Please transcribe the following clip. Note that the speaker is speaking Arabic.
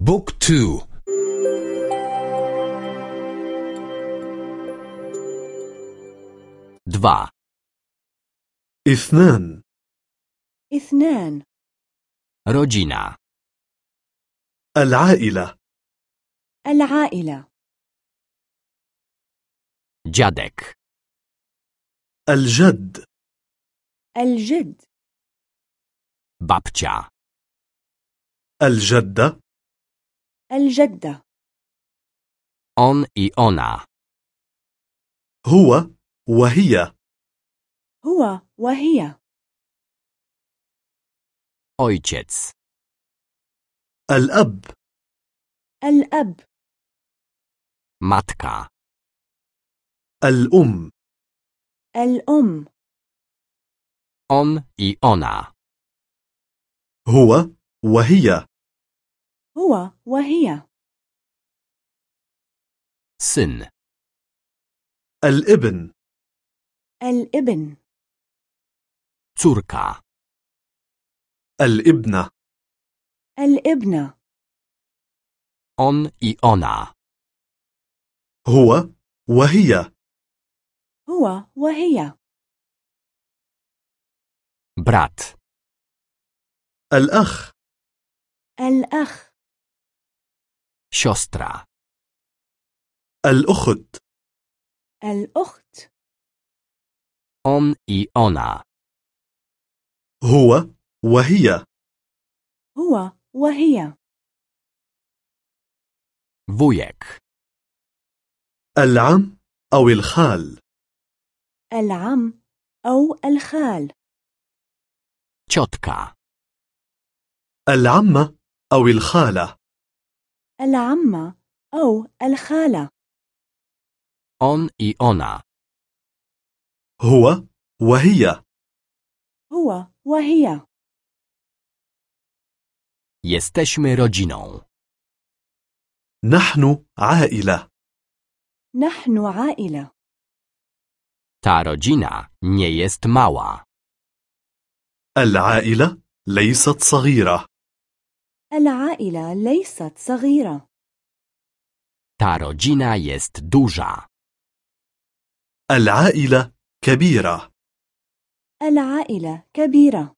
book two. dwa. اثنان. اثنان. rodzina العائلة. العائلة. dziadek الجد. الجد. babcia الجدة. الجدة. On i ona. هو وهي. هو وهي. Ojciec. الأب. الأب. Matka. الأم. الأم. On i ona. هو وهي. هو وهي. syn الابن. الابن. córka الابنة. الابنة on i ona هو وهي. هو وهي. brat الأخ. الأخ. Siostra الأخت. الأخت. on i ona هو وهي. هو وهي. Wujek. العم أو الخال. العم أو الخال. Ciotka. العمة أو الخالة. العمة أو الخالة. On i ona. هو وهي. هو وهي. Jesteśmy rodziną. نحن عائلة. نحن عائلة. Ta rodzina nie jest mała. العائلة ليست صغيرة. العائلة ليست صغيرة. ta rodzina jest duża. العائلة كبيرة. العائلة كبيرة.